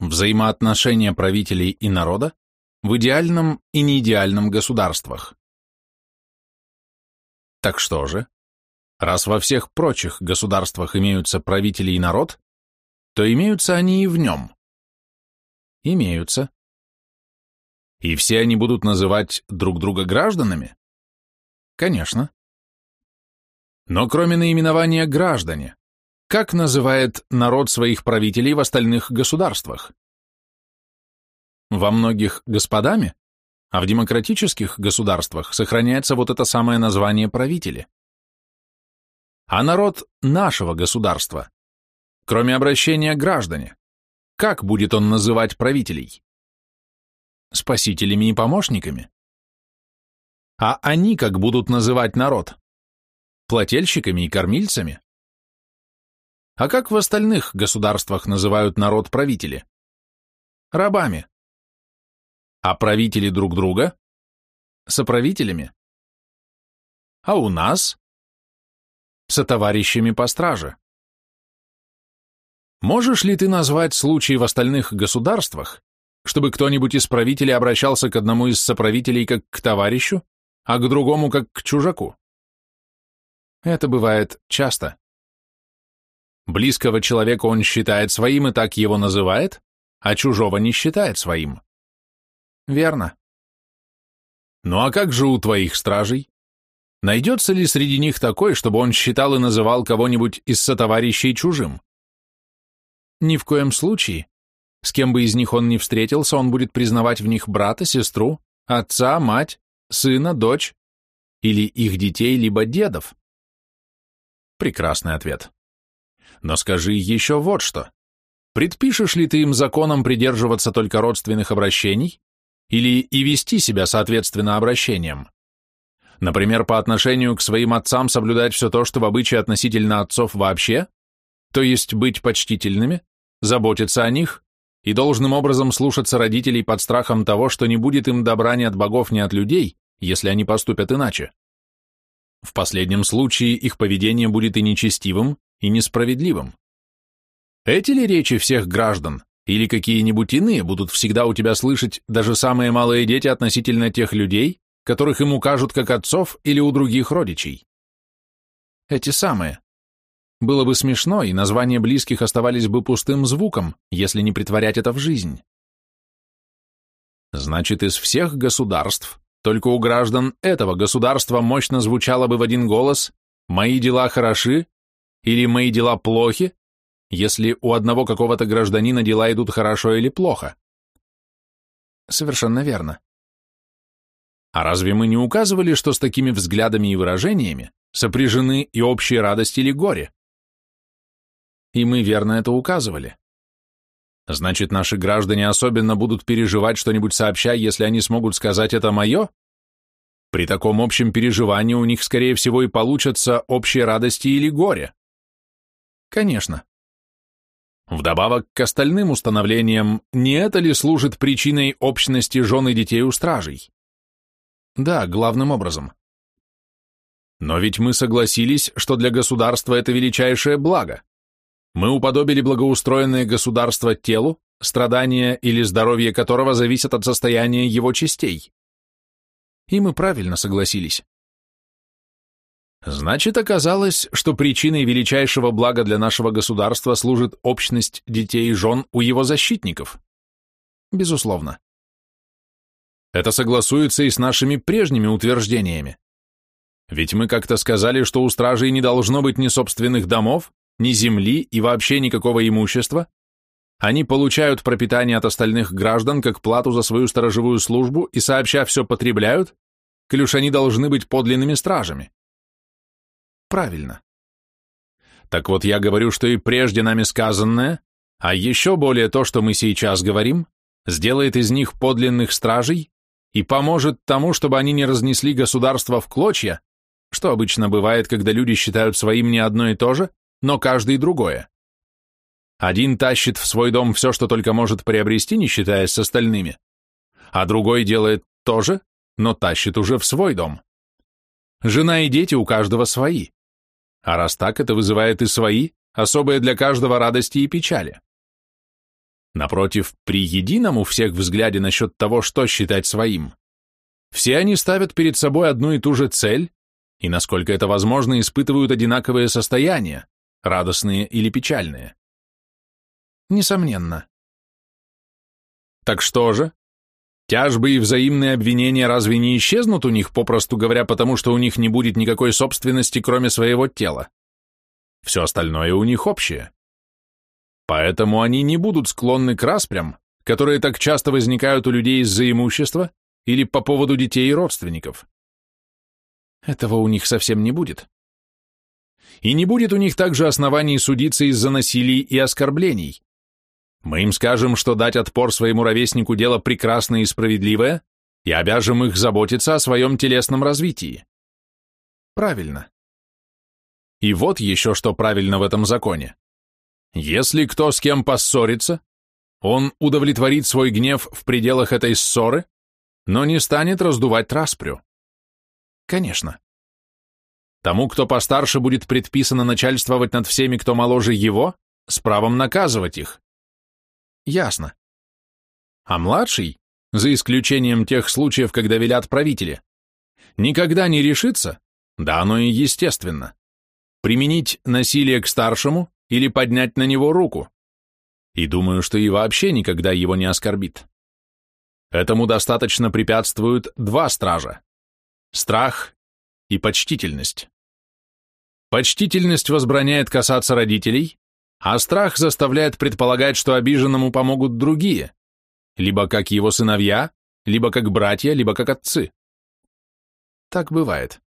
Взаимоотношения правителей и народа в идеальном и неидеальном государствах. Так что же, раз во всех прочих государствах имеются правители и народ, то имеются они и в нем. Имеются. И все они будут называть друг друга гражданами? Конечно. Но кроме наименования «граждане», как называет народ своих правителей в остальных государствах? Во многих господами, а в демократических государствах сохраняется вот это самое название правители. А народ нашего государства, кроме обращения граждане, как будет он называть правителей? Спасителями и помощниками? А они как будут называть народ? Плательщиками и кормильцами? А как в остальных государствах называют народ правители? Рабами. А правители друг друга? Соправителями. А у нас? Сотоварищами по страже. Можешь ли ты назвать случаи в остальных государствах, чтобы кто-нибудь из правителей обращался к одному из соправителей как к товарищу, а к другому как к чужаку? Это бывает часто. Близкого человека он считает своим и так его называет, а чужого не считает своим. Верно. Ну а как же у твоих стражей? Найдется ли среди них такой, чтобы он считал и называл кого-нибудь из сотоварищей чужим? Ни в коем случае. С кем бы из них он ни встретился, он будет признавать в них брата, сестру, отца, мать, сына, дочь или их детей, либо дедов. Прекрасный ответ. Но скажи еще вот что. Предпишешь ли ты им законом придерживаться только родственных обращений или и вести себя соответственно обращениям? Например, по отношению к своим отцам соблюдать все то, что в обычае относительно отцов вообще, то есть быть почтительными, заботиться о них и должным образом слушаться родителей под страхом того, что не будет им добра ни от богов, ни от людей, если они поступят иначе. В последнем случае их поведение будет и нечестивым, и несправедливым. Эти ли речи всех граждан, или какие-нибудь иные будут всегда у тебя слышать даже самые малые дети относительно тех людей, которых им укажут как отцов или у других родичей? Эти самые. Было бы смешно, и названия близких оставались бы пустым звуком, если не притворять это в жизнь. Значит, из всех государств только у граждан этого государства мощно звучало бы в один голос «Мои дела хороши, или мои дела плохи, если у одного какого-то гражданина дела идут хорошо или плохо? Совершенно верно. А разве мы не указывали, что с такими взглядами и выражениями сопряжены и общие радости или горе? И мы верно это указывали. Значит, наши граждане особенно будут переживать что-нибудь сообща, если они смогут сказать «это мое»? При таком общем переживании у них, скорее всего, и получатся общие радости или горе. Конечно. Вдобавок к остальным установлениям, не это ли служит причиной общности жен и детей у стражей? Да, главным образом. Но ведь мы согласились, что для государства это величайшее благо. Мы уподобили благоустроенное государство телу, страдания или здоровье которого зависят от состояния его частей. И мы правильно согласились. Значит, оказалось, что причиной величайшего блага для нашего государства служит общность детей и жен у его защитников. Безусловно. Это согласуется и с нашими прежними утверждениями. Ведь мы как-то сказали, что у стражей не должно быть ни собственных домов, ни земли и вообще никакого имущества. Они получают пропитание от остальных граждан как плату за свою сторожевую службу и сообща все потребляют, клюш они должны быть подлинными стражами. Правильно. Так вот, я говорю, что и прежде нами сказанное, а еще более то, что мы сейчас говорим, сделает из них подлинных стражей и поможет тому, чтобы они не разнесли государство в клочья, что обычно бывает, когда люди считают своим не одно и то же, но каждый другое. Один тащит в свой дом все, что только может приобрести, не считаясь с остальными, а другой делает то же, но тащит уже в свой дом. Жена и дети у каждого свои. А раз так, это вызывает и свои, особые для каждого радости и печали. Напротив, при едином у всех взгляде насчет того, что считать своим, все они ставят перед собой одну и ту же цель и, насколько это возможно, испытывают одинаковые состояния, радостные или печальные. Несомненно. Так что же? Тяжбы и взаимные обвинения разве не исчезнут у них, попросту говоря, потому что у них не будет никакой собственности, кроме своего тела? Все остальное у них общее. Поэтому они не будут склонны к распрям, которые так часто возникают у людей из-за имущества или по поводу детей и родственников. Этого у них совсем не будет. И не будет у них также оснований судиться из-за насилий и оскорблений. Мы им скажем, что дать отпор своему ровеснику дело прекрасное и справедливое, и обяжем их заботиться о своем телесном развитии. Правильно. И вот еще что правильно в этом законе. Если кто с кем поссорится, он удовлетворит свой гнев в пределах этой ссоры, но не станет раздувать распрю. Конечно. Тому, кто постарше, будет предписано начальствовать над всеми, кто моложе его, с правом наказывать их. Ясно. А младший, за исключением тех случаев, когда велят правители, никогда не решится, да оно и естественно, применить насилие к старшему или поднять на него руку. И думаю, что и вообще никогда его не оскорбит. Этому достаточно препятствуют два стража – страх и почтительность. Почтительность возбраняет касаться родителей, а страх заставляет предполагать, что обиженному помогут другие, либо как его сыновья, либо как братья, либо как отцы. Так бывает.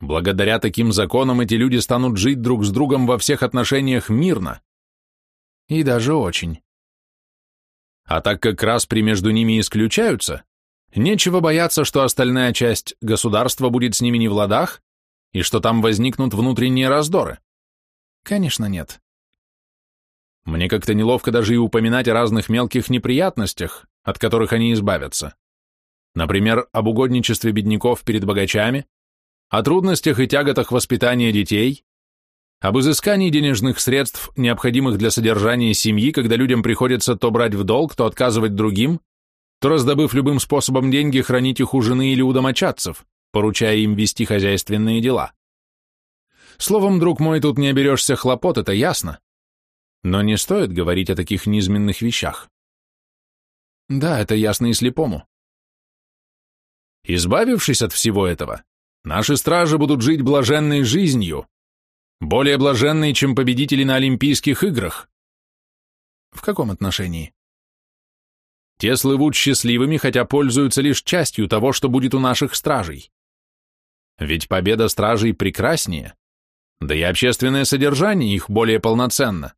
Благодаря таким законам эти люди станут жить друг с другом во всех отношениях мирно. И даже очень. А так как распри между ними исключаются, нечего бояться, что остальная часть государства будет с ними не в ладах и что там возникнут внутренние раздоры. Конечно, нет. Мне как-то неловко даже и упоминать о разных мелких неприятностях, от которых они избавятся. Например, об угодничестве бедняков перед богачами, о трудностях и тяготах воспитания детей, об изыскании денежных средств, необходимых для содержания семьи, когда людям приходится то брать в долг, то отказывать другим, то, раздобыв любым способом деньги, хранить их у жены или у домочадцев, поручая им вести хозяйственные дела. Словом, друг мой, тут не оберешься хлопот, это ясно. Но не стоит говорить о таких низменных вещах. Да, это ясно и слепому. Избавившись от всего этого, Наши стражи будут жить блаженной жизнью, более блаженной, чем победители на Олимпийских играх. В каком отношении? Те слывут счастливыми, хотя пользуются лишь частью того, что будет у наших стражей. Ведь победа стражей прекраснее, да и общественное содержание их более полноценно,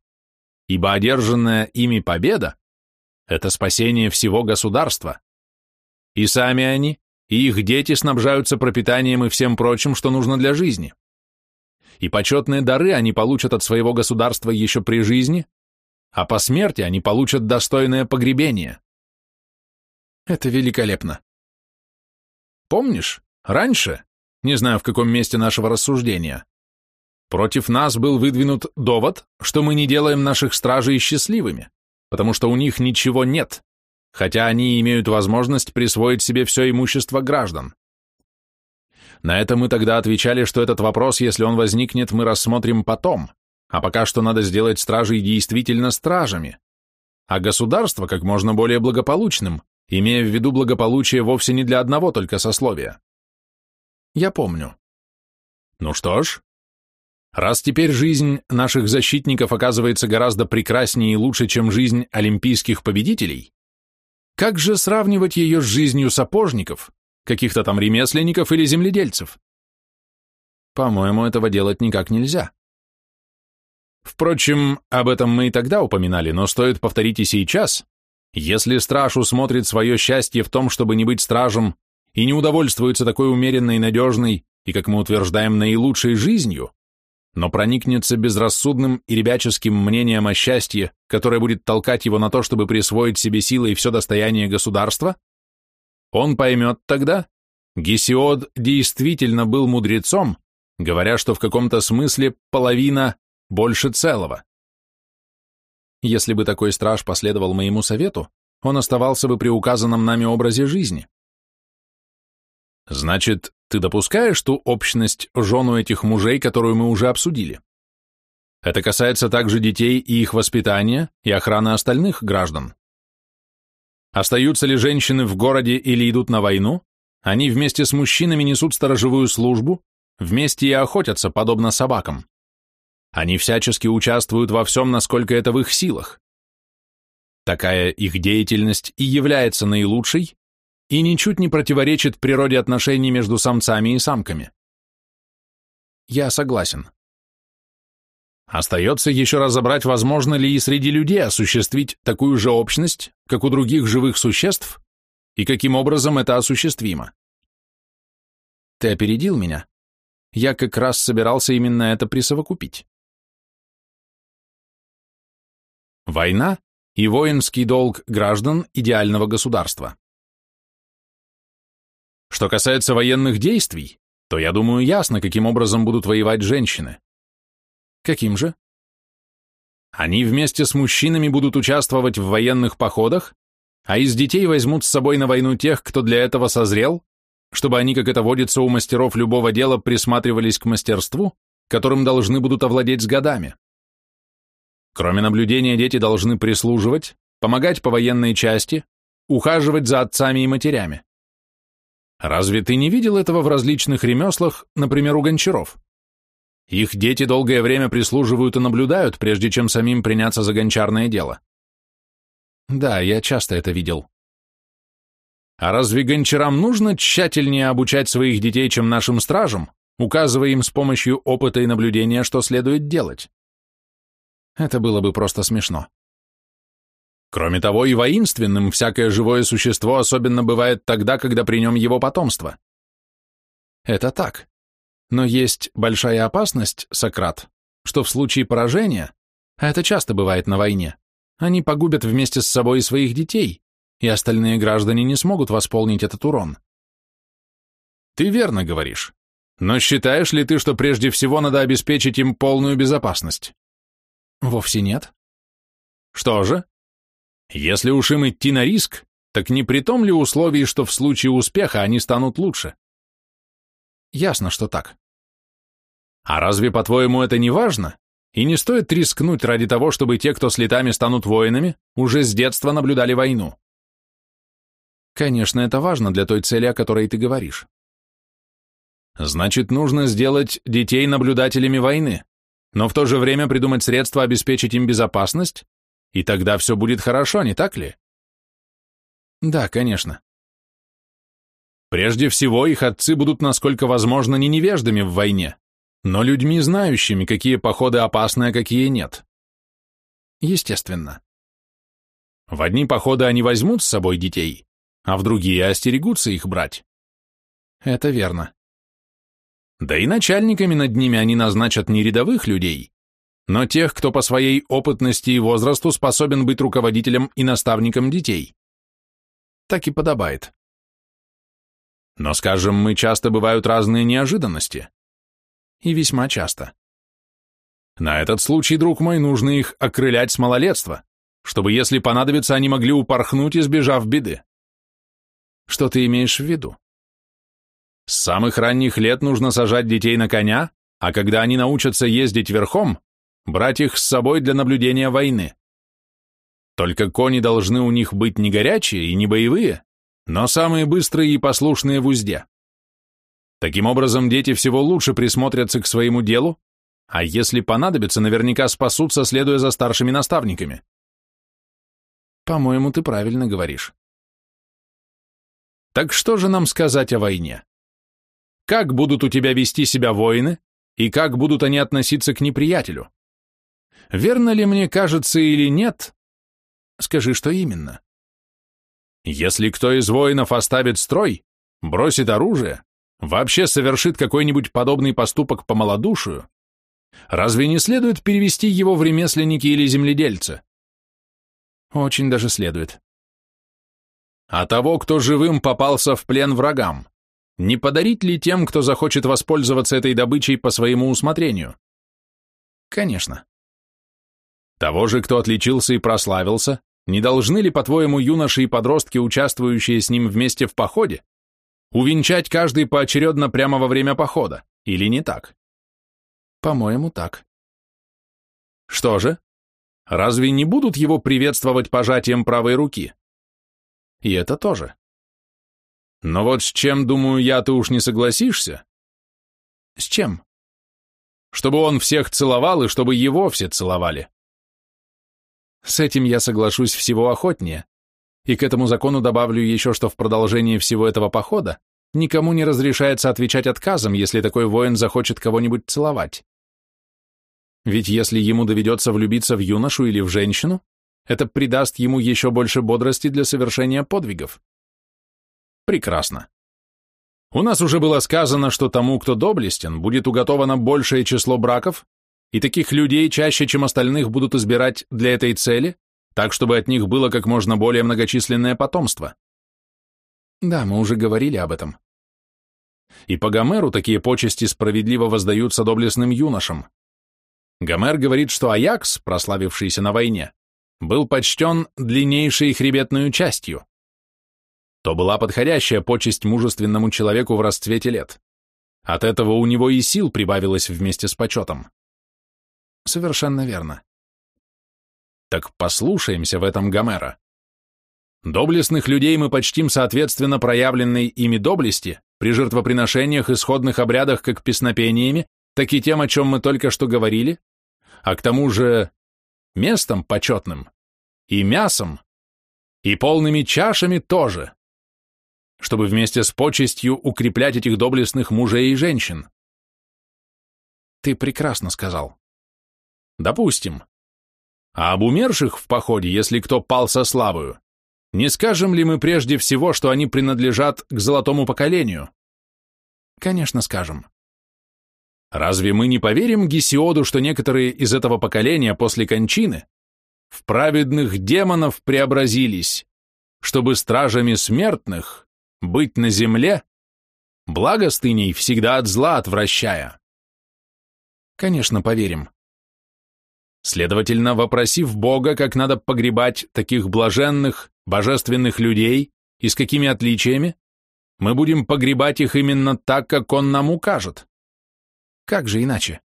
ибо одержанная ими победа – это спасение всего государства. И сами они и их дети снабжаются пропитанием и всем прочим, что нужно для жизни. И почетные дары они получат от своего государства еще при жизни, а по смерти они получат достойное погребение. Это великолепно. Помнишь, раньше, не знаю в каком месте нашего рассуждения, против нас был выдвинут довод, что мы не делаем наших стражей счастливыми, потому что у них ничего нет, хотя они имеют возможность присвоить себе все имущество граждан. На это мы тогда отвечали, что этот вопрос, если он возникнет, мы рассмотрим потом, а пока что надо сделать стражей действительно стражами, а государство как можно более благополучным, имея в виду благополучие вовсе не для одного только сословия. Я помню. Ну что ж, раз теперь жизнь наших защитников оказывается гораздо прекраснее и лучше, чем жизнь олимпийских победителей, как же сравнивать ее с жизнью сапожников, каких-то там ремесленников или земледельцев? По-моему, этого делать никак нельзя. Впрочем, об этом мы и тогда упоминали, но стоит повторить и сейчас. Если страж усмотрит свое счастье в том, чтобы не быть стражем, и не удовольствуется такой умеренной, надежной и, как мы утверждаем, наилучшей жизнью, но проникнется безрассудным и ребяческим мнением о счастье, которое будет толкать его на то, чтобы присвоить себе силы и все достояние государства, он поймет тогда, Гесиод действительно был мудрецом, говоря, что в каком-то смысле половина больше целого. Если бы такой страж последовал моему совету, он оставался бы при указанном нами образе жизни. Значит, ты допускаешь ту общность жену этих мужей, которую мы уже обсудили? Это касается также детей и их воспитания и охраны остальных граждан. Остаются ли женщины в городе или идут на войну, они вместе с мужчинами несут сторожевую службу, вместе и охотятся, подобно собакам. Они всячески участвуют во всем, насколько это в их силах. Такая их деятельность и является наилучшей и ничуть не противоречит природе отношений между самцами и самками. Я согласен. Остается еще разобрать, возможно ли и среди людей осуществить такую же общность, как у других живых существ, и каким образом это осуществимо. Ты опередил меня. Я как раз собирался именно это присовокупить. Война и воинский долг граждан идеального государства. Что касается военных действий, то, я думаю, ясно, каким образом будут воевать женщины. Каким же? Они вместе с мужчинами будут участвовать в военных походах, а из детей возьмут с собой на войну тех, кто для этого созрел, чтобы они, как это водится у мастеров любого дела, присматривались к мастерству, которым должны будут овладеть с годами. Кроме наблюдения, дети должны прислуживать, помогать по военной части, ухаживать за отцами и матерями. Разве ты не видел этого в различных ремеслах, например, у гончаров? Их дети долгое время прислуживают и наблюдают, прежде чем самим приняться за гончарное дело. Да, я часто это видел. А разве гончарам нужно тщательнее обучать своих детей, чем нашим стражам, указывая им с помощью опыта и наблюдения, что следует делать? Это было бы просто смешно. Кроме того, и воинственным всякое живое существо особенно бывает тогда, когда при нем его потомство. Это так. Но есть большая опасность, Сократ, что в случае поражения, а это часто бывает на войне, они погубят вместе с собой своих детей, и остальные граждане не смогут восполнить этот урон. Ты верно говоришь. Но считаешь ли ты, что прежде всего надо обеспечить им полную безопасность? Вовсе нет. Что же? Если уж им идти на риск, так не при том ли условии, что в случае успеха они станут лучше? Ясно, что так. А разве, по-твоему, это не важно? И не стоит рискнуть ради того, чтобы те, кто с летами станут воинами, уже с детства наблюдали войну? Конечно, это важно для той цели, о которой ты говоришь. Значит, нужно сделать детей наблюдателями войны, но в то же время придумать средства обеспечить им безопасность, и тогда все будет хорошо, не так ли? Да, конечно. Прежде всего, их отцы будут, насколько возможно, не невеждами в войне, но людьми, знающими, какие походы опасны, а какие нет. Естественно. В одни походы они возьмут с собой детей, а в другие остерегутся их брать. Это верно. Да и начальниками над ними они назначат не рядовых людей, но тех, кто по своей опытности и возрасту способен быть руководителем и наставником детей. Так и подобает. Но, скажем, мы часто бывают разные неожиданности. И весьма часто. На этот случай, друг мой, нужно их окрылять с малолетства, чтобы, если понадобится, они могли упорхнуть, избежав беды. Что ты имеешь в виду? С самых ранних лет нужно сажать детей на коня, а когда они научатся ездить верхом, брать их с собой для наблюдения войны. Только кони должны у них быть не горячие и не боевые, но самые быстрые и послушные в узде. Таким образом, дети всего лучше присмотрятся к своему делу, а если понадобится, наверняка спасутся, следуя за старшими наставниками. По-моему, ты правильно говоришь. Так что же нам сказать о войне? Как будут у тебя вести себя воины, и как будут они относиться к неприятелю? Верно ли мне кажется или нет? Скажи, что именно. Если кто из воинов оставит строй, бросит оружие, вообще совершит какой-нибудь подобный поступок по малодушию, разве не следует перевести его в ремесленники или земледельцы? Очень даже следует. А того, кто живым попался в плен врагам, не подарить ли тем, кто захочет воспользоваться этой добычей по своему усмотрению? Конечно. Того же, кто отличился и прославился, не должны ли, по-твоему, юноши и подростки, участвующие с ним вместе в походе, увенчать каждый поочередно прямо во время похода, или не так? По-моему, так. Что же? Разве не будут его приветствовать пожатием правой руки? И это тоже. Но вот с чем, думаю я, ты уж не согласишься? С чем? Чтобы он всех целовал и чтобы его все целовали. С этим я соглашусь всего охотнее. И к этому закону добавлю еще, что в продолжении всего этого похода никому не разрешается отвечать отказом, если такой воин захочет кого-нибудь целовать. Ведь если ему доведется влюбиться в юношу или в женщину, это придаст ему еще больше бодрости для совершения подвигов. Прекрасно. У нас уже было сказано, что тому, кто доблестен, будет уготовано большее число браков, и таких людей чаще, чем остальных, будут избирать для этой цели, так, чтобы от них было как можно более многочисленное потомство. Да, мы уже говорили об этом. И по Гомеру такие почести справедливо воздаются доблестным юношам. Гомер говорит, что Аякс, прославившийся на войне, был почтен длиннейшей хребетную частью. То была подходящая почесть мужественному человеку в расцвете лет. От этого у него и сил прибавилось вместе с почетом. Совершенно верно. Так послушаемся в этом Гомера. Доблестных людей мы почтим соответственно проявленной ими доблести при жертвоприношениях и сходных обрядах как песнопениями, так и тем, о чем мы только что говорили, а к тому же местом почетным, и мясом, и полными чашами тоже, чтобы вместе с почестью укреплять этих доблестных мужей и женщин. Ты прекрасно сказал. Допустим. А об умерших в походе, если кто пал со славою, не скажем ли мы прежде всего, что они принадлежат к золотому поколению? Конечно, скажем. Разве мы не поверим Гесиоду, что некоторые из этого поколения после кончины в праведных демонов преобразились, чтобы стражами смертных быть на земле, благостыней всегда от зла отвращая? Конечно, поверим. Следовательно, вопросив Бога, как надо погребать таких блаженных, божественных людей и с какими отличиями, мы будем погребать их именно так, как Он нам укажет. Как же иначе?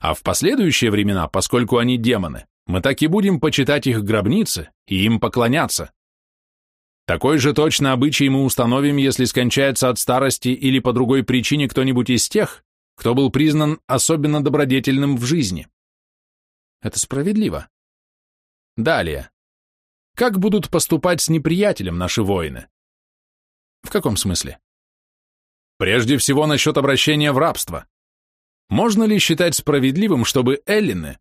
А в последующие времена, поскольку они демоны, мы так и будем почитать их гробницы и им поклоняться. Такой же точно обычай мы установим, если скончается от старости или по другой причине кто-нибудь из тех, кто был признан особенно добродетельным в жизни. Это справедливо. Далее. Как будут поступать с неприятелем наши воины? В каком смысле? Прежде всего насчет обращения в рабство. Можно ли считать справедливым, чтобы эллины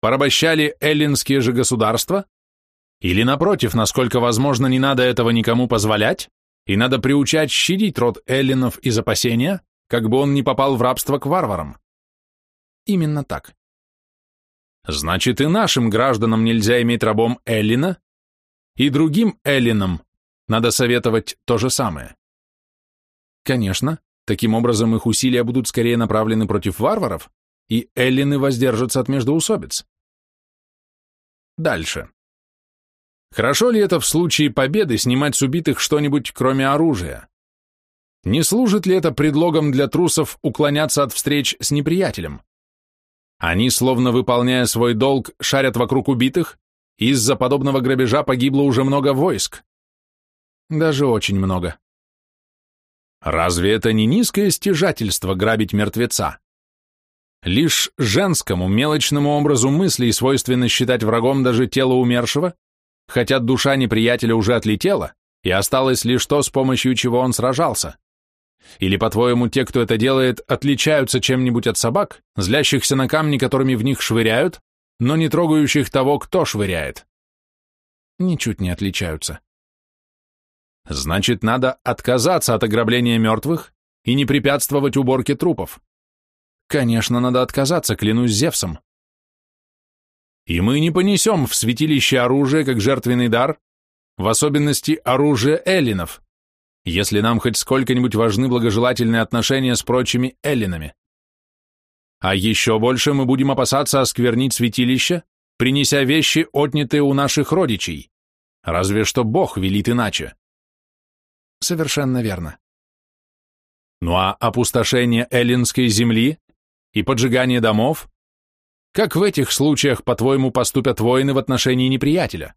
порабощали эллинские же государства? Или, напротив, насколько возможно, не надо этого никому позволять, и надо приучать щадить род эллинов из опасения, как бы он не попал в рабство к варварам? Именно так. Значит, и нашим гражданам нельзя иметь рабом эллина, и другим эллинам надо советовать то же самое. Конечно, таким образом их усилия будут скорее направлены против варваров, и эллины воздержатся от междоусобиц. Дальше. Хорошо ли это в случае победы снимать с убитых что-нибудь, кроме оружия? Не служит ли это предлогом для трусов уклоняться от встреч с неприятелем? Они, словно выполняя свой долг, шарят вокруг убитых, из-за подобного грабежа погибло уже много войск. Даже очень много. Разве это не низкое стяжательство грабить мертвеца? Лишь женскому, мелочному образу мыслей свойственно считать врагом даже тело умершего, хотя душа неприятеля уже отлетела, и осталось лишь то, с помощью чего он сражался. Или, по-твоему, те, кто это делает, отличаются чем-нибудь от собак, злящихся на камни, которыми в них швыряют, но не трогающих того, кто швыряет? Ничуть не отличаются. Значит, надо отказаться от ограбления мертвых и не препятствовать уборке трупов. Конечно, надо отказаться, клянусь Зевсом. И мы не понесем в святилище оружие как жертвенный дар, в особенности оружие эллинов, если нам хоть сколько-нибудь важны благожелательные отношения с прочими эллинами. А еще больше мы будем опасаться осквернить святилище принеся вещи, отнятые у наших родичей. Разве что Бог велит иначе. Совершенно верно. Ну а опустошение эллинской земли и поджигание домов? Как в этих случаях, по-твоему, поступят воины в отношении неприятеля?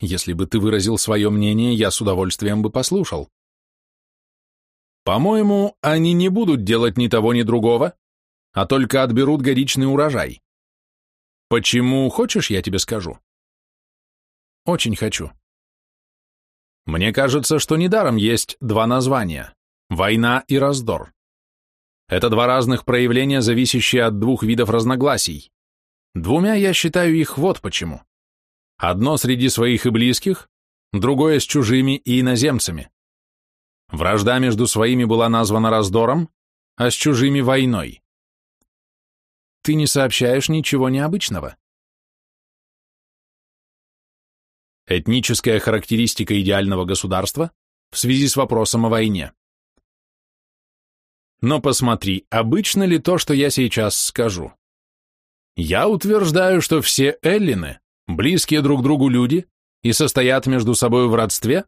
Если бы ты выразил свое мнение, я с удовольствием бы послушал. По-моему, они не будут делать ни того, ни другого, а только отберут годичный урожай. Почему, хочешь, я тебе скажу? Очень хочу. Мне кажется, что недаром есть два названия – война и раздор. Это два разных проявления, зависящие от двух видов разногласий. Двумя я считаю их вот почему. Одно среди своих и близких, другое с чужими и иноземцами. Вражда между своими была названа раздором, а с чужими – войной. Ты не сообщаешь ничего необычного. Этническая характеристика идеального государства в связи с вопросом о войне. Но посмотри, обычно ли то, что я сейчас скажу? Я утверждаю, что все эллины – близкие друг другу люди и состоят между собой в родстве,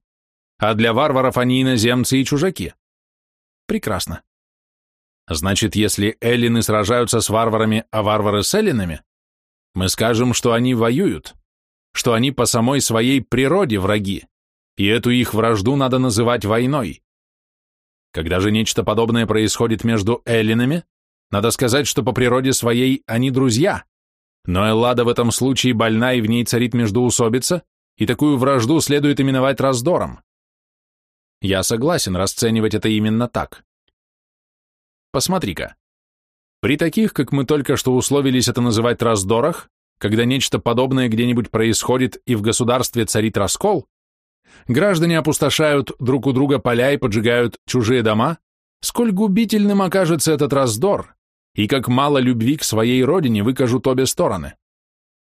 а для варваров они иноземцы и чужаки. Прекрасно. Значит, если эллины сражаются с варварами, а варвары с эллинами, мы скажем, что они воюют, что они по самой своей природе враги, и эту их вражду надо называть войной. Когда же нечто подобное происходит между эллинами, надо сказать, что по природе своей они друзья, но Эллада в этом случае больна и в ней царит междоусобица, и такую вражду следует именовать раздором. Я согласен расценивать это именно так. Посмотри-ка. При таких, как мы только что условились это называть раздорах, когда нечто подобное где-нибудь происходит и в государстве царит раскол, граждане опустошают друг у друга поля и поджигают чужие дома, сколь губительным окажется этот раздор, и как мало любви к своей родине выкажут обе стороны.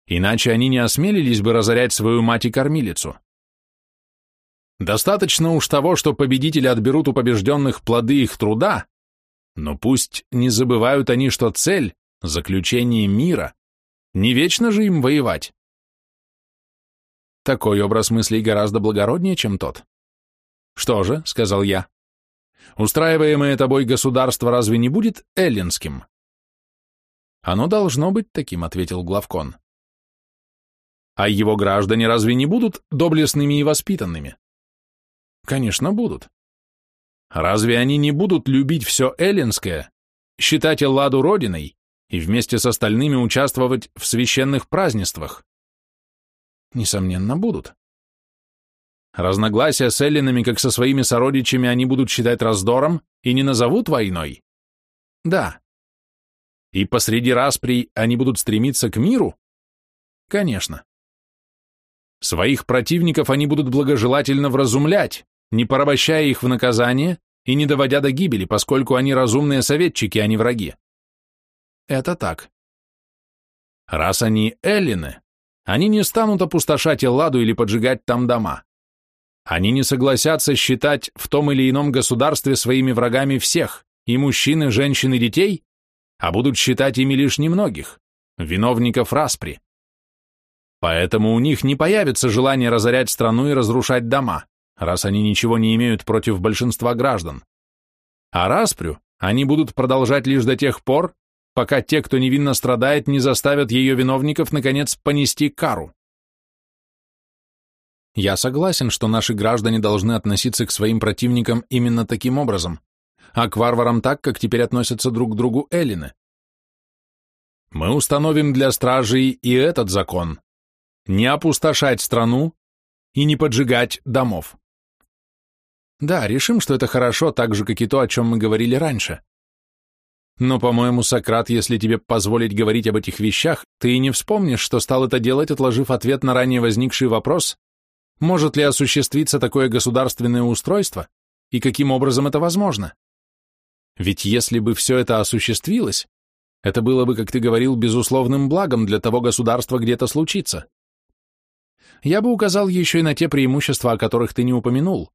Иначе они не осмелились бы разорять свою мать и кормилицу. Достаточно уж того, что победители отберут у побежденных плоды их труда, но пусть не забывают они, что цель — заключение мира. Не вечно же им воевать. Такой образ мыслей гораздо благороднее, чем тот. Что же, — сказал я, — устраиваемое тобой государство разве не будет эллинским? Оно должно быть таким, — ответил Главкон. А его граждане разве не будут доблестными и воспитанными? Конечно, будут. Разве они не будут любить все эллинское, считать Элладу родиной и вместе с остальными участвовать в священных празднествах? Несомненно, будут. Разногласия с эллинами, как со своими сородичами, они будут считать раздором и не назовут войной? Да. И посреди расприй они будут стремиться к миру? Конечно. Своих противников они будут благожелательно вразумлять, не порабощая их в наказание и не доводя до гибели, поскольку они разумные советчики, а не враги. Это так. Раз они эллины, они не станут опустошать Элладу или поджигать там дома. Они не согласятся считать в том или ином государстве своими врагами всех, и мужчин, и женщин, и детей, а будут считать ими лишь немногих, виновников распри. Поэтому у них не появится желание разорять страну и разрушать дома раз они ничего не имеют против большинства граждан. А распрю они будут продолжать лишь до тех пор, пока те, кто невинно страдает, не заставят ее виновников, наконец, понести кару. Я согласен, что наши граждане должны относиться к своим противникам именно таким образом, а к варварам так, как теперь относятся друг к другу эллины. Мы установим для стражей и этот закон. Не опустошать страну и не поджигать домов. Да, решим, что это хорошо, так же, как и то, о чем мы говорили раньше. Но, по-моему, Сократ, если тебе позволить говорить об этих вещах, ты и не вспомнишь, что стал это делать, отложив ответ на ранее возникший вопрос, может ли осуществиться такое государственное устройство и каким образом это возможно. Ведь если бы все это осуществилось, это было бы, как ты говорил, безусловным благом для того государства, где это случится. Я бы указал еще и на те преимущества, о которых ты не упомянул.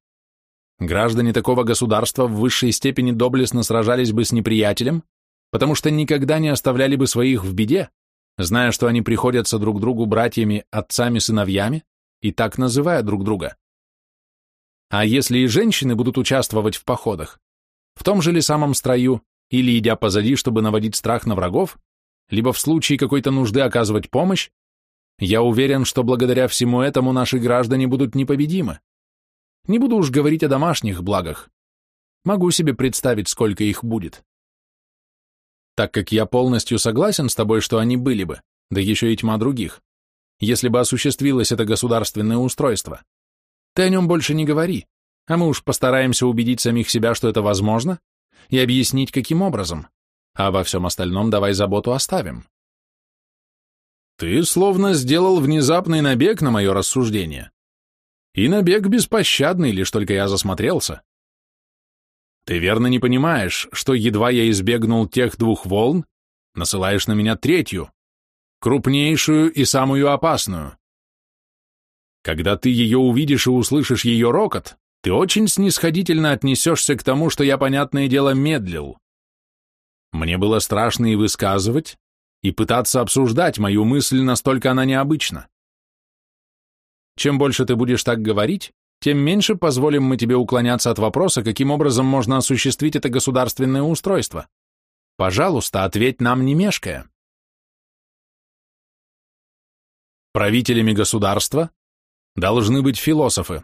Граждане такого государства в высшей степени доблестно сражались бы с неприятелем, потому что никогда не оставляли бы своих в беде, зная, что они приходятся друг другу братьями, отцами-сыновьями, и так называя друг друга. А если и женщины будут участвовать в походах, в том же ли самом строю, или идя позади, чтобы наводить страх на врагов, либо в случае какой-то нужды оказывать помощь, я уверен, что благодаря всему этому наши граждане будут непобедимы. Не буду уж говорить о домашних благах. Могу себе представить, сколько их будет. Так как я полностью согласен с тобой, что они были бы, да еще и тьма других, если бы осуществилось это государственное устройство. Ты о нем больше не говори, а мы уж постараемся убедить самих себя, что это возможно, и объяснить, каким образом, а во всем остальном давай заботу оставим. Ты словно сделал внезапный набег на мое рассуждение. И набег беспощадный, лишь только я засмотрелся. Ты верно не понимаешь, что едва я избегнул тех двух волн, насылаешь на меня третью, крупнейшую и самую опасную. Когда ты ее увидишь и услышишь ее рокот, ты очень снисходительно отнесешься к тому, что я, понятное дело, медлил. Мне было страшно и высказывать, и пытаться обсуждать мою мысль, настолько она необычна. Чем больше ты будешь так говорить, тем меньше позволим мы тебе уклоняться от вопроса, каким образом можно осуществить это государственное устройство. Пожалуйста, ответь нам не мешкая. Правителями государства должны быть философы.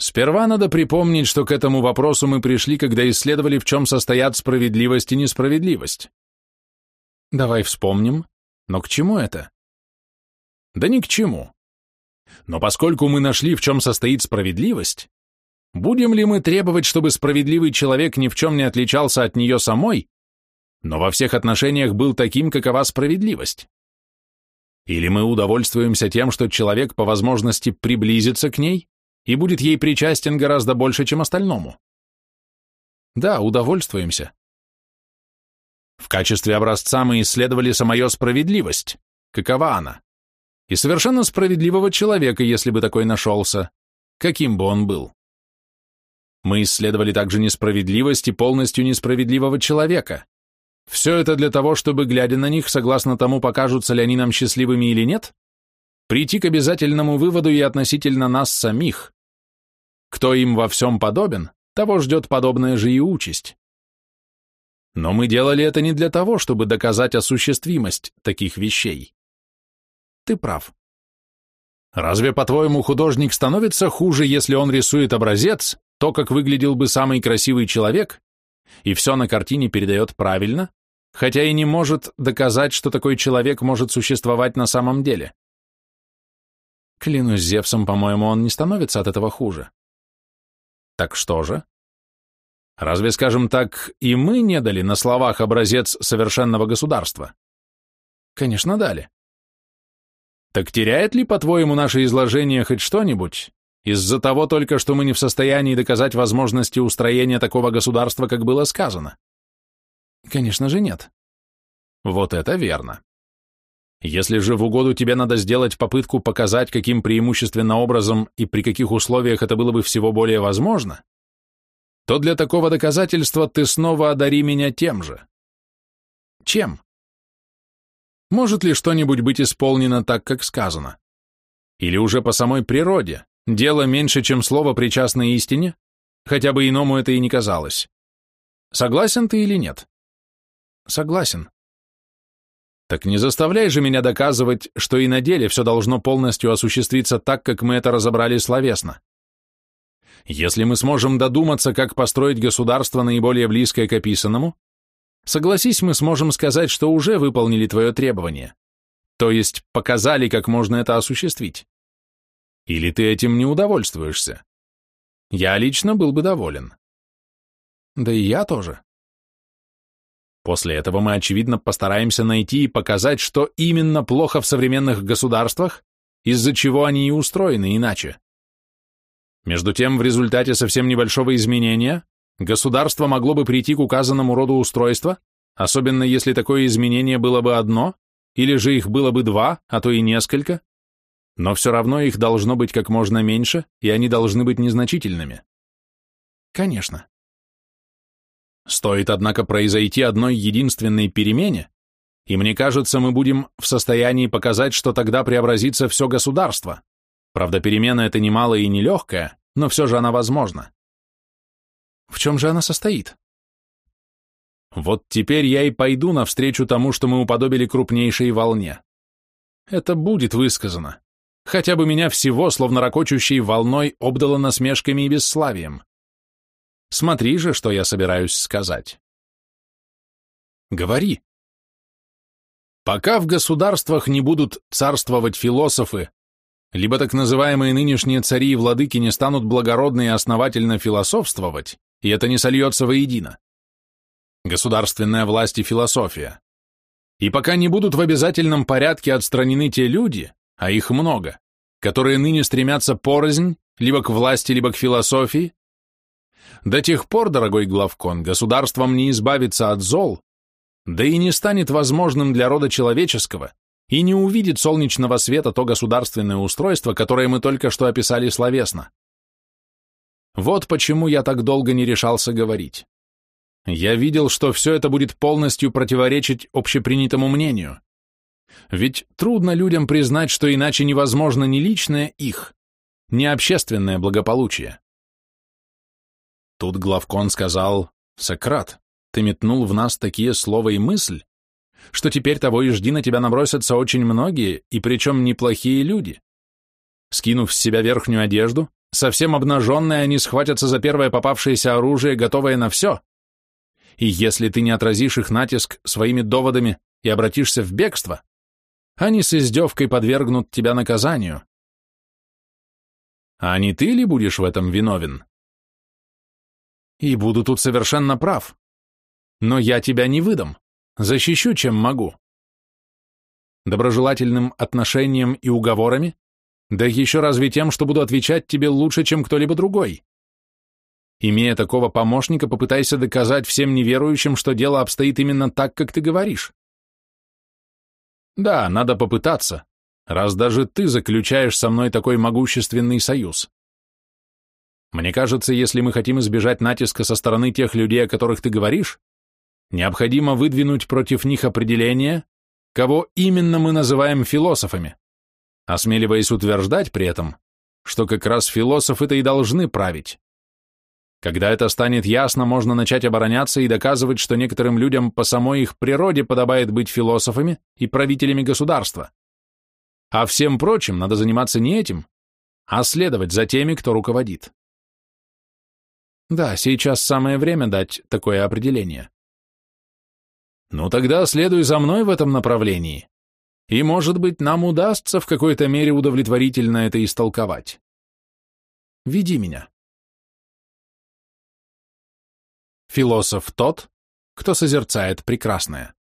Сперва надо припомнить, что к этому вопросу мы пришли, когда исследовали, в чем состоят справедливость и несправедливость. Давай вспомним, но к чему это? Да ни к чему. Но поскольку мы нашли, в чем состоит справедливость, будем ли мы требовать, чтобы справедливый человек ни в чем не отличался от нее самой, но во всех отношениях был таким, какова справедливость? Или мы удовольствуемся тем, что человек по возможности приблизится к ней и будет ей причастен гораздо больше, чем остальному? Да, удовольствуемся. В качестве образца мы исследовали самую справедливость. Какова она? И совершенно справедливого человека, если бы такой нашелся, каким бы он был. Мы исследовали также несправедливость и полностью несправедливого человека, все это для того, чтобы, глядя на них, согласно тому, покажутся ли они нам счастливыми или нет, прийти к обязательному выводу и относительно нас самих. Кто им во всем подобен, того ждет подобная же и участь. Но мы делали это не для того, чтобы доказать осуществимость таких вещей. Ты прав. Разве, по-твоему, художник становится хуже, если он рисует образец, то, как выглядел бы самый красивый человек, и все на картине передает правильно, хотя и не может доказать, что такой человек может существовать на самом деле. Клянусь Зевсом, по-моему, он не становится от этого хуже. Так что же? Разве, скажем так, и мы не дали на словах образец совершенного государства? Конечно, дали. Так теряет ли, по-твоему, наше изложение хоть что-нибудь из-за того только, что мы не в состоянии доказать возможности устроения такого государства, как было сказано? Конечно же нет. Вот это верно. Если же в угоду тебе надо сделать попытку показать, каким преимущественно образом и при каких условиях это было бы всего более возможно, то для такого доказательства ты снова одари меня тем же. Чем? Может ли что-нибудь быть исполнено так, как сказано? Или уже по самой природе, дело меньше, чем слово причастно истине, хотя бы иному это и не казалось? Согласен ты или нет? Согласен. Так не заставляй же меня доказывать, что и на деле все должно полностью осуществиться так, как мы это разобрали словесно. Если мы сможем додуматься, как построить государство наиболее близкое к описанному, согласись, мы сможем сказать, что уже выполнили твое требование, то есть показали, как можно это осуществить. Или ты этим не удовольствуешься? Я лично был бы доволен. Да и я тоже. После этого мы, очевидно, постараемся найти и показать, что именно плохо в современных государствах, из-за чего они и устроены иначе. Между тем, в результате совсем небольшого изменения государство могло бы прийти к указанному роду устройства, особенно если такое изменение было бы одно, или же их было бы два, а то и несколько, но все равно их должно быть как можно меньше, и они должны быть незначительными. Конечно. Стоит, однако, произойти одной единственной перемене, И мне кажется, мы будем в состоянии показать, что тогда преобразится все государство. Правда, перемена это немалая и нелегкая, но все же она возможна. В чем же она состоит? Вот теперь я и пойду навстречу тому, что мы уподобили крупнейшей волне. Это будет высказано. Хотя бы меня всего, словно ракочущей волной, обдало насмешками и бесславием. Смотри же, что я собираюсь сказать. Говори. Пока в государствах не будут царствовать философы, либо так называемые нынешние цари и владыки не станут благородно и основательно философствовать, и это не сольется воедино. Государственная власть и философия. И пока не будут в обязательном порядке отстранены те люди, а их много, которые ныне стремятся порознь, либо к власти, либо к философии, до тех пор, дорогой главкон, государством не избавиться от зол, да и не станет возможным для рода человеческого и не увидит солнечного света то государственное устройство, которое мы только что описали словесно. Вот почему я так долго не решался говорить. Я видел, что все это будет полностью противоречить общепринятому мнению. Ведь трудно людям признать, что иначе невозможно ни личное их, ни общественное благополучие. Тут главкон сказал, «Сократ, ты метнул в нас такие слова и мысль, что теперь того и жди на тебя набросятся очень многие, и причем неплохие люди. Скинув с себя верхнюю одежду, совсем обнаженные они схватятся за первое попавшееся оружие, готовое на все. И если ты не отразишь их натиск своими доводами и обратишься в бегство, они с издевкой подвергнут тебя наказанию. А не ты ли будешь в этом виновен? И буду тут совершенно прав. Но я тебя не выдам, защищу, чем могу. Доброжелательным отношением и уговорами, да еще разве тем, что буду отвечать тебе лучше, чем кто-либо другой. Имея такого помощника, попытайся доказать всем неверующим, что дело обстоит именно так, как ты говоришь. Да, надо попытаться, раз даже ты заключаешь со мной такой могущественный союз. Мне кажется, если мы хотим избежать натиска со стороны тех людей, о которых ты говоришь, необходимо выдвинуть против них определение, кого именно мы называем философами, осмеливаясь утверждать при этом, что как раз философы-то и должны править. Когда это станет ясно, можно начать обороняться и доказывать, что некоторым людям по самой их природе подобает быть философами и правителями государства. А всем прочим надо заниматься не этим, а следовать за теми, кто руководит. Да, сейчас самое время дать такое определение. Ну тогда следуй за мной в этом направлении, и, может быть, нам удастся в какой-то мере удовлетворительно это истолковать. Веди меня. Философ тот, кто созерцает прекрасное.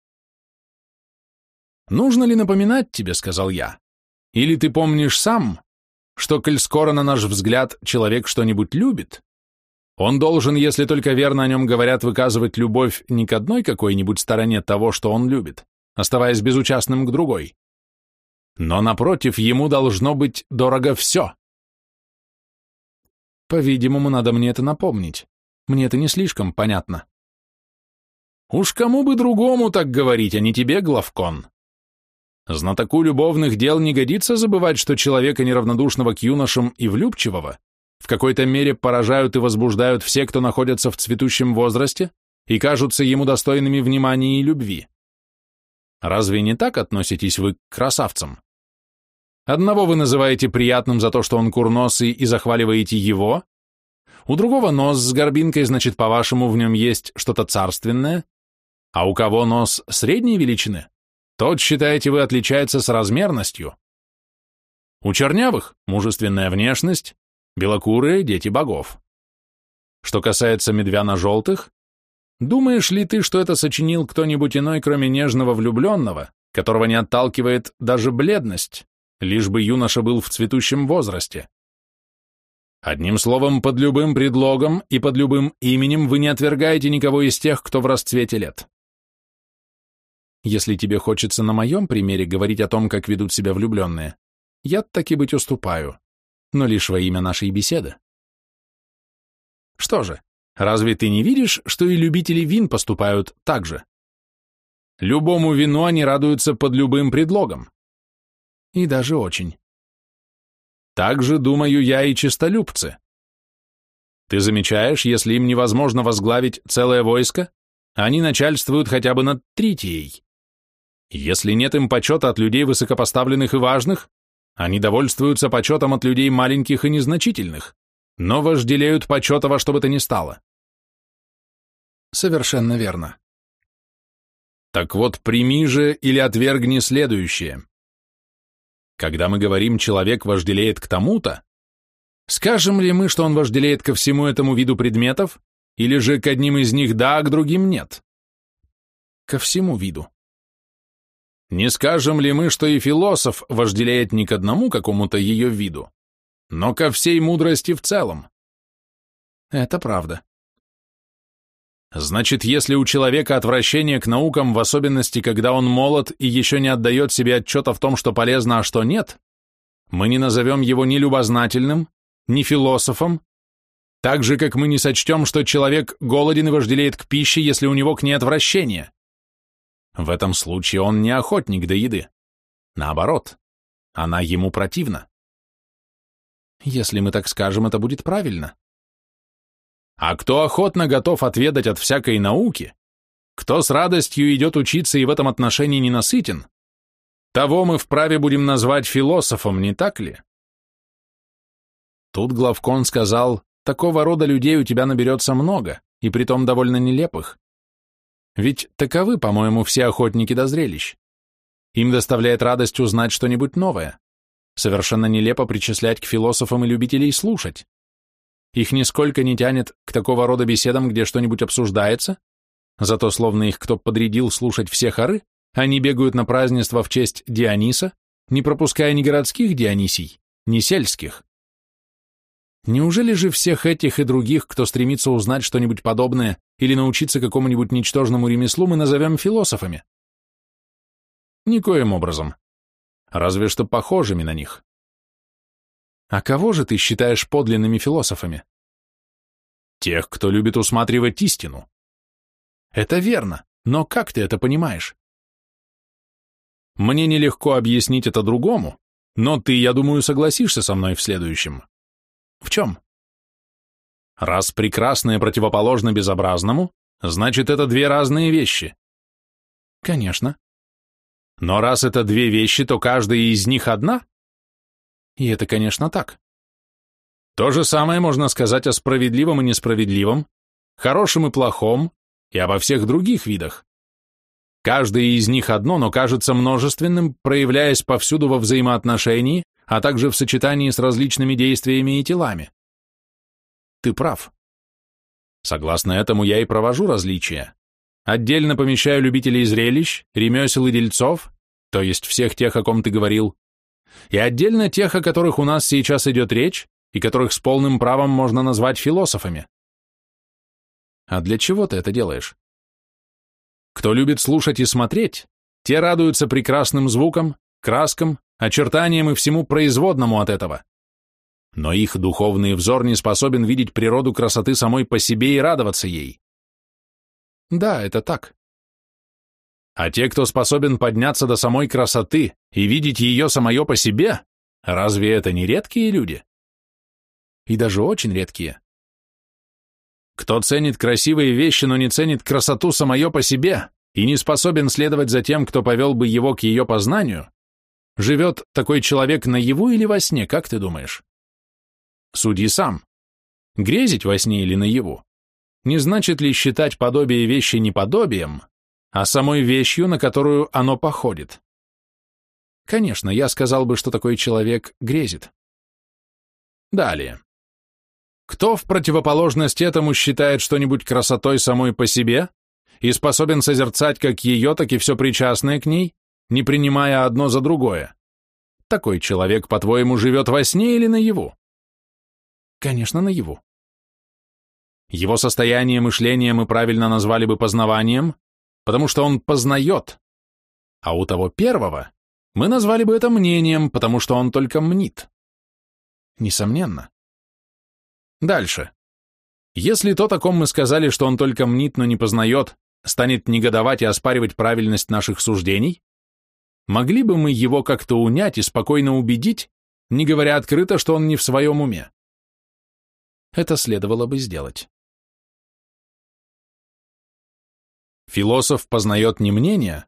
«Нужно ли напоминать тебе, — сказал я, — или ты помнишь сам, что, коль скоро, на наш взгляд, человек что-нибудь любит, он должен, если только верно о нем говорят, выказывать любовь не к одной какой-нибудь стороне того, что он любит, оставаясь безучастным к другой, но, напротив, ему должно быть дорого все. По-видимому, надо мне это напомнить. Мне это не слишком понятно. Уж кому бы другому так говорить, а не тебе, Главкон. Знатоку любовных дел не годится забывать, что человека неравнодушного к юношам и влюбчивого в какой-то мере поражают и возбуждают все, кто находится в цветущем возрасте и кажутся ему достойными внимания и любви. Разве не так относитесь вы к красавцам? Одного вы называете приятным за то, что он курносый, и захваливаете его, у другого нос с горбинкой, значит, по-вашему, в нем есть что-то царственное, а у кого нос средней величины, тот, считаете вы, отличается с размерностью. У чернявых – мужественная внешность, белокурые – дети богов. Что касается медвяно-желтых, думаешь ли ты, что это сочинил кто-нибудь иной, кроме нежного влюбленного, которого не отталкивает даже бледность, лишь бы юноша был в цветущем возрасте? Одним словом, под любым предлогом и под любым именем вы не отвергаете никого из тех, кто в расцвете лет. Если тебе хочется на моем примере говорить о том, как ведут себя влюбленные, я таки быть уступаю, но лишь во имя нашей беседы. Что же, разве ты не видишь, что и любители вин поступают так же? Любому вину они радуются под любым предлогом. И даже очень. Так же, думаю я, и чистолюбцы. Ты замечаешь, если им невозможно возглавить целое войско, они начальствуют хотя бы над Тритией. Если нет им почета от людей высокопоставленных и важных, они довольствуются почетом от людей маленьких и незначительных, но вожделеют почета во что бы то ни стало. Совершенно верно. Так вот, прими же или отвергни следующее. Когда мы говорим «человек вожделеет к тому-то», скажем ли мы, что он вожделеет ко всему этому виду предметов, или же к одним из них да, а к другим нет? Ко всему виду. Не скажем ли мы, что и философ вожделеет не к одному какому-то ее виду, но ко всей мудрости в целом? Это правда. Значит, если у человека отвращение к наукам, в особенности, когда он молод и еще не отдает себе отчета в том, что полезно, а что нет, мы не назовем его ни любознательным, ни философом, так же, как мы не сочтем, что человек голоден и вожделеет к пище, если у него к ней отвращение. В этом случае он не охотник до еды. Наоборот, она ему противна. Если мы так скажем, это будет правильно. А кто охотно готов отведать от всякой науки, кто с радостью идет учиться и в этом отношении ненасытен, того мы вправе будем назвать философом, не так ли? Тут Главкон сказал, такого рода людей у тебя наберется много, и притом довольно нелепых. Ведь таковы, по-моему, все охотники до зрелищ. Им доставляет радость узнать что-нибудь новое. Совершенно нелепо причислять к философам и любителей слушать. Их нисколько не тянет к такого рода беседам, где что-нибудь обсуждается, зато словно их кто подрядил слушать все хоры, они бегают на празднество в честь Диониса, не пропуская ни городских Дионисий, ни сельских. Неужели же всех этих и других, кто стремится узнать что-нибудь подобное или научиться какому-нибудь ничтожному ремеслу, мы назовем философами? Никоим образом. Разве что похожими на них. А кого же ты считаешь подлинными философами? Тех, кто любит усматривать истину. Это верно, но как ты это понимаешь? Мне нелегко объяснить это другому, но ты, я думаю, согласишься со мной в следующем. В чем? Раз прекрасное противоположно безобразному, значит, это две разные вещи. Конечно. Но раз это две вещи, то каждая из них одна? И это, конечно, так. То же самое можно сказать о справедливом и несправедливом, хорошем и плохом, и обо всех других видах. Каждое из них одно, но кажется множественным, проявляясь повсюду во взаимоотношении, а также в сочетании с различными действиями и телами. Ты прав. Согласно этому я и провожу различия. Отдельно помещаю любителей зрелищ, ремесел и дельцов, то есть всех тех, о ком ты говорил, и отдельно тех, о которых у нас сейчас идет речь, и которых с полным правом можно назвать философами. А для чего ты это делаешь? Кто любит слушать и смотреть, те радуются прекрасным звукам, краскам, очертаниям и всему производному от этого. Но их духовный взор не способен видеть природу красоты самой по себе и радоваться ей. Да, это так. А те, кто способен подняться до самой красоты и видеть ее самое по себе, разве это не редкие люди? И даже очень редкие. Кто ценит красивые вещи, но не ценит красоту самое по себе и не способен следовать за тем, кто повел бы его к ее познанию, Живет такой человек наяву или во сне, как ты думаешь? Суди сам. Грезить во сне или наяву? Не значит ли считать подобие вещи не подобием, а самой вещью, на которую оно походит? Конечно, я сказал бы, что такой человек грезит. Далее. Кто в противоположность этому считает что-нибудь красотой самой по себе и способен созерцать как ее, так и все причастное к ней, не принимая одно за другое. Такой человек, по-твоему, живет во сне или наяву? Конечно, наяву. Его состояние мышления мы правильно назвали бы познаванием, потому что он познает, а у того первого мы назвали бы это мнением, потому что он только мнит. Несомненно. Дальше. Если то, о ком мы сказали, что он только мнит, но не познает, станет негодовать и оспаривать правильность наших суждений, могли бы мы его как-то унять и спокойно убедить, не говоря открыто, что он не в своем уме? Это следовало бы сделать. Философ познает не мнение,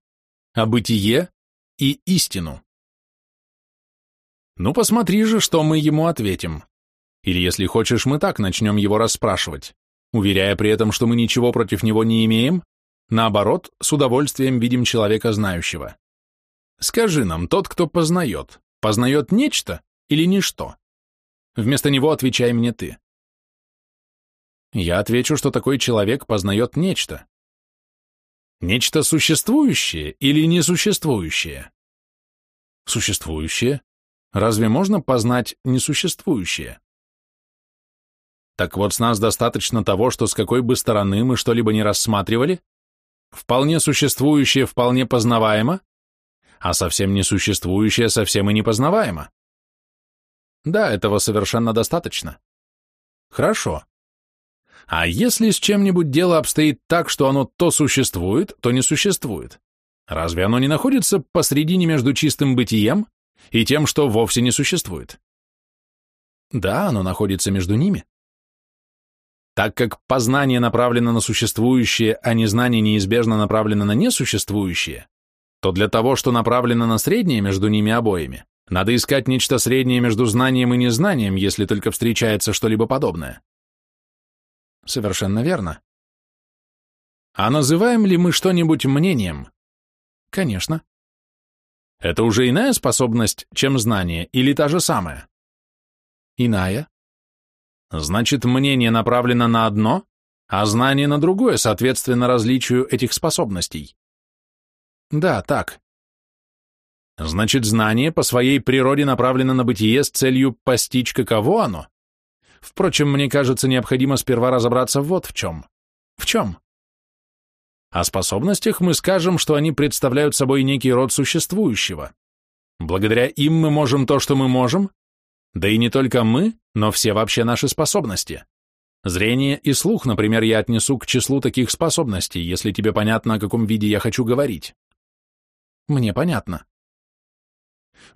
а бытие и истину. Ну посмотри же, что мы ему ответим. Или, если хочешь, мы так начнем его расспрашивать, уверяя при этом, что мы ничего против него не имеем, наоборот, с удовольствием видим человека знающего. Скажи нам, тот, кто познает, познает нечто или ничто? Вместо него отвечай мне ты. Я отвечу, что такой человек познает нечто. Нечто существующее или несуществующее? Существующее. Разве можно познать несуществующее? Так вот, с нас достаточно того, что с какой бы стороны мы что-либо не рассматривали, вполне существующее вполне познаваемо, а совсем несуществующее совсем и непознаваемо. Да, этого совершенно достаточно. Хорошо. А если с чем-нибудь дело обстоит так, что оно то существует, то не существует, разве оно не находится посредине между чистым бытием и тем, что вовсе не существует? Да, оно находится между ними. Так как познание направлено на существующее, а незнание неизбежно направлено на несуществующее, то для того, что направлено на среднее между ними обоими, надо искать нечто среднее между знанием и незнанием, если только встречается что-либо подобное. Совершенно верно. А называем ли мы что-нибудь мнением? Конечно. Это уже иная способность, чем знание, или та же самая? Иная. Значит, мнение направлено на одно, а знание на другое, соответственно различию этих способностей. Да, так. Значит, знание по своей природе направлено на бытие с целью постичь, каково оно. Впрочем, мне кажется, необходимо сперва разобраться вот в чем. В чем? О способностях мы скажем, что они представляют собой некий род существующего. Благодаря им мы можем то, что мы можем, да и не только мы, но все вообще наши способности. Зрение и слух, например, я отнесу к числу таких способностей, если тебе понятно, о каком виде я хочу говорить. Мне понятно.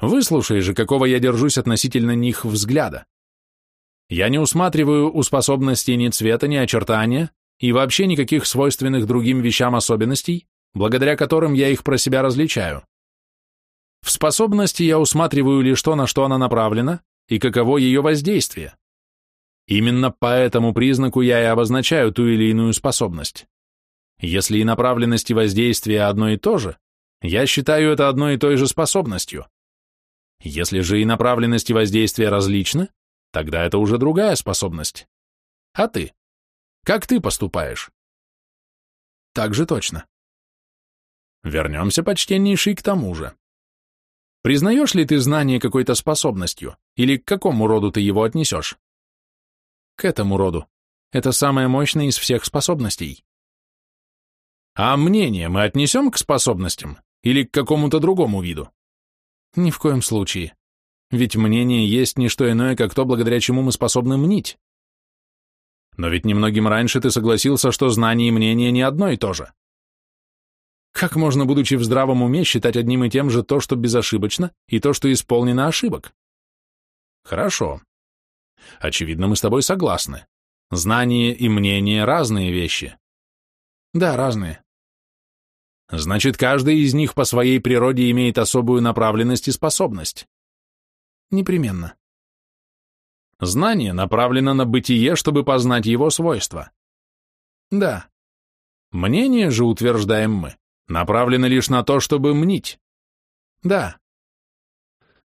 Выслушай же, какого я держусь относительно них взгляда. Я не усматриваю у способностей ни цвета, ни очертания и вообще никаких свойственных другим вещам особенностей, благодаря которым я их про себя различаю. В способности я усматриваю лишь то, на что она направлена, и каково ее воздействие. Именно по этому признаку я и обозначаю ту или иную способность. Если и направленность и воздействие одно и то же, я считаю это одной и той же способностью. Если же и направленность и воздействие различны, тогда это уже другая способность. А ты? Как ты поступаешь? Так же точно. Вернемся, почтеннейший, к тому же. Признаешь ли ты знание какой-то способностью, или к какому роду ты его отнесешь? К этому роду. Это самое мощное из всех способностей. А мнение мы отнесем к способностям или к какому-то другому виду? Ни в коем случае. Ведь мнение есть не что иное, как то, благодаря чему мы способны мнить. Но ведь немногим раньше ты согласился, что знание и мнение не одно и то же. Как можно, будучи в здравом уме, считать одним и тем же то, что безошибочно, и то, что исполнено ошибок? Хорошо. Очевидно, мы с тобой согласны. Знание и мнение — разные вещи. Да, разные. Значит, каждый из них по своей природе имеет особую направленность и способность. Непременно. Знание направлено на бытие, чтобы познать его свойства. Да. Мнение же, утверждаем мы, направлено лишь на то, чтобы мнить. Да.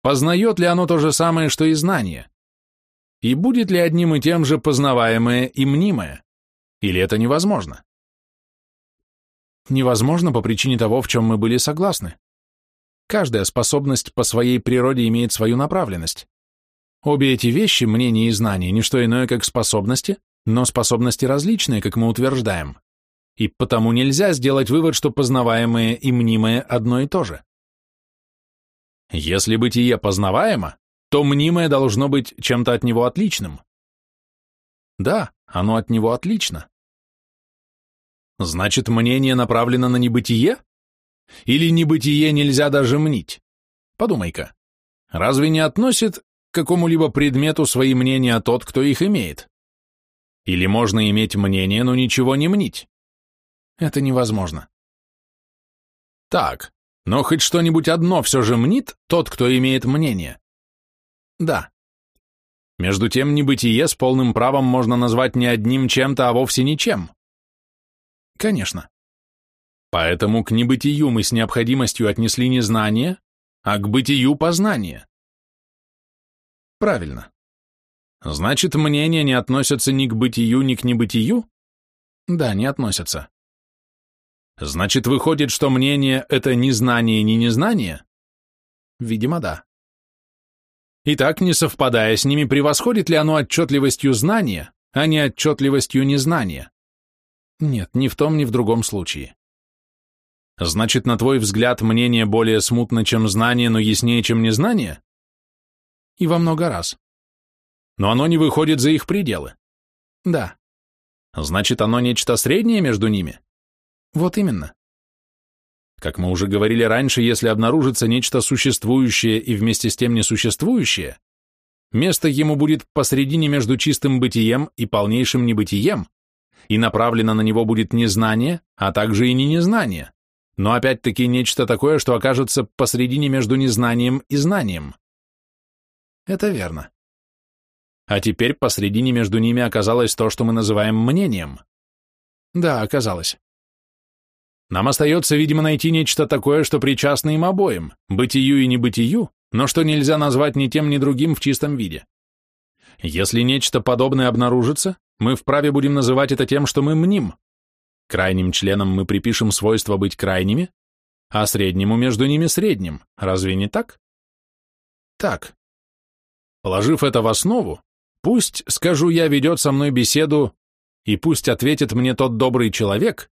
Познает ли оно то же самое, что и знание? И будет ли одним и тем же познаваемое и мнимое? Или это невозможно? Невозможно по причине того, в чем мы были согласны. Каждая способность по своей природе имеет свою направленность. Обе эти вещи, мнение и знание, не что иное, как способности, но способности различные, как мы утверждаем и потому нельзя сделать вывод, что познаваемое и мнимое одно и то же. Если бытие познаваемо, то мнимое должно быть чем-то от него отличным. Да, оно от него отлично. Значит, мнение направлено на небытие? Или небытие нельзя даже мнить? Подумай-ка, разве не относит к какому-либо предмету свои мнения тот, кто их имеет? Или можно иметь мнение, но ничего не мнить? Это невозможно. Так, но хоть что-нибудь одно все же мнит тот, кто имеет мнение. Да. Между тем, небытие с полным правом можно назвать не одним чем-то, а вовсе ничем. Конечно. Поэтому к небытию мы с необходимостью отнесли не знание, а к бытию познание. Правильно. Значит, мнения не относятся ни к бытию, ни к небытию? Да, не относятся. Значит, выходит, что мнение — это ни знание, ни незнание? Видимо, да. Итак, не совпадая с ними, превосходит ли оно отчетливостью знания, а не отчетливостью незнания? Нет, ни в том, ни в другом случае. Значит, на твой взгляд, мнение более смутно, чем знание, но яснее, чем незнание? И во много раз. Но оно не выходит за их пределы. Да. Значит, оно нечто среднее между ними? Вот именно. Как мы уже говорили раньше, если обнаружится нечто существующее и вместе с тем несуществующее, место ему будет посредине между чистым бытием и полнейшим небытием, и направлено на него будет не знание, а также и не незнание, но опять-таки нечто такое, что окажется посредине между незнанием и знанием. Это верно. А теперь посредине между ними оказалось то, что мы называем мнением. Да, оказалось. Нам остается, видимо, найти нечто такое, что причастно им обоим, бытию и небытию, но что нельзя назвать ни тем, ни другим в чистом виде. Если нечто подобное обнаружится, мы вправе будем называть это тем, что мы мним. Крайним членам мы припишем свойство быть крайними, а среднему между ними средним. Разве не так? Так. Положив это в основу, пусть, скажу я, ведет со мной беседу, и пусть ответит мне тот добрый человек,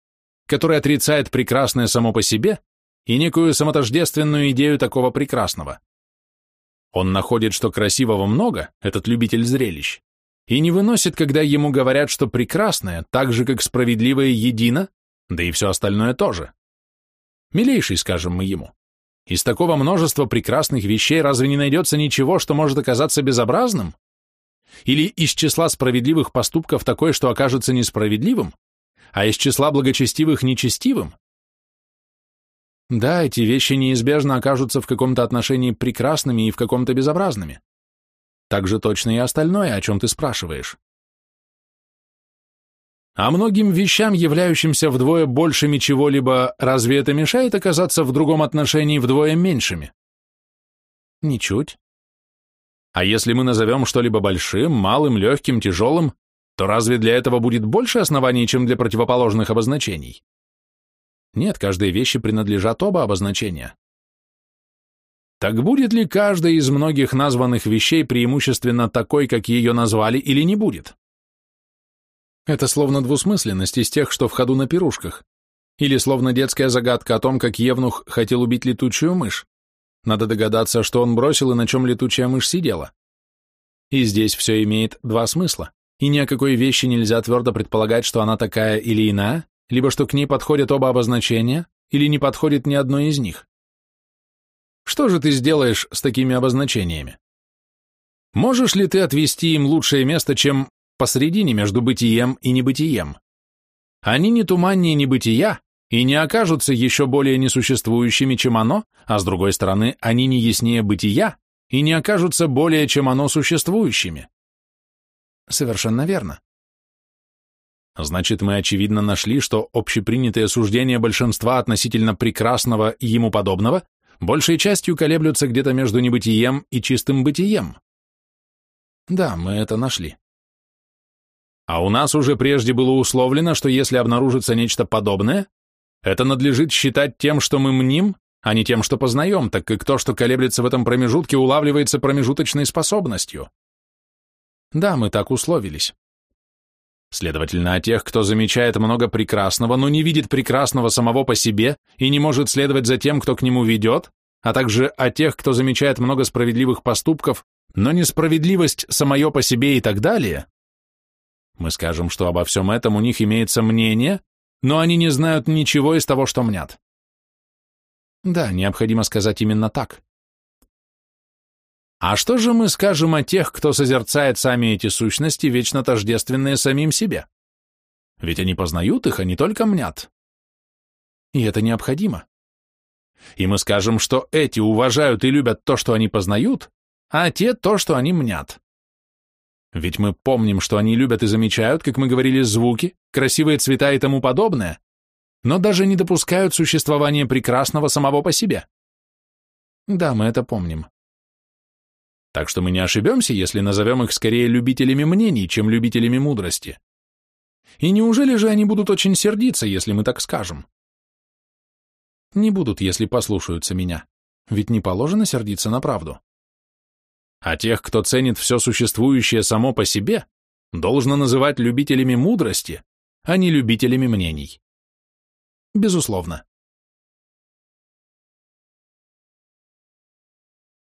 который отрицает прекрасное само по себе и некую самотождественную идею такого прекрасного. Он находит, что красивого много, этот любитель зрелищ, и не выносит, когда ему говорят, что прекрасное, так же, как справедливое, едино, да и все остальное тоже. Милейший, скажем мы ему, из такого множества прекрасных вещей разве не найдется ничего, что может оказаться безобразным? Или из числа справедливых поступков такое, что окажется несправедливым? а из числа благочестивых нечестивым? Да, эти вещи неизбежно окажутся в каком-то отношении прекрасными и в каком-то безобразными. Так же точно и остальное, о чем ты спрашиваешь. А многим вещам, являющимся вдвое большими чего-либо, разве это мешает оказаться в другом отношении вдвое меньшими? Ничуть. А если мы назовем что-либо большим, малым, легким, тяжелым, то разве для этого будет больше оснований, чем для противоположных обозначений? Нет, каждой вещи принадлежат оба обозначения. Так будет ли каждая из многих названных вещей преимущественно такой, как ее назвали, или не будет? Это словно двусмысленность из тех, что в ходу на пирушках, или словно детская загадка о том, как Евнух хотел убить летучую мышь. Надо догадаться, что он бросил и на чем летучая мышь сидела. И здесь все имеет два смысла и ни о какой вещи нельзя твердо предполагать, что она такая или иная, либо что к ней подходят оба обозначения, или не подходит ни одно из них. Что же ты сделаешь с такими обозначениями? Можешь ли ты отвести им лучшее место, чем посредине между бытием и небытием? Они не туманнее небытия и не окажутся еще более несуществующими, чем оно, а с другой стороны, они не яснее бытия и не окажутся более, чем оно, существующими. Совершенно верно. Значит, мы очевидно нашли, что общепринятые суждения большинства относительно прекрасного и ему подобного большей частью колеблются где-то между небытием и чистым бытием. Да, мы это нашли. А у нас уже прежде было условлено, что если обнаружится нечто подобное, это надлежит считать тем, что мы мним, а не тем, что познаем, так как то, что колеблется в этом промежутке, улавливается промежуточной способностью. Да, мы так условились. Следовательно, о тех, кто замечает много прекрасного, но не видит прекрасного самого по себе и не может следовать за тем, кто к нему ведет, а также о тех, кто замечает много справедливых поступков, но несправедливость самое по себе и так далее, мы скажем, что обо всем этом у них имеется мнение, но они не знают ничего из того, что мнят. Да, необходимо сказать именно так. А что же мы скажем о тех, кто созерцает сами эти сущности, вечно тождественные самим себе? Ведь они познают их, а не только мнят. И это необходимо. И мы скажем, что эти уважают и любят то, что они познают, а те то, что они мнят. Ведь мы помним, что они любят и замечают, как мы говорили, звуки, красивые цвета и тому подобное, но даже не допускают существования прекрасного самого по себе. Да, мы это помним. Так что мы не ошибемся, если назовем их скорее любителями мнений, чем любителями мудрости. И неужели же они будут очень сердиться, если мы так скажем? Не будут, если послушаются меня. Ведь не положено сердиться на правду. А тех, кто ценит все существующее само по себе, должно называть любителями мудрости, а не любителями мнений. Безусловно.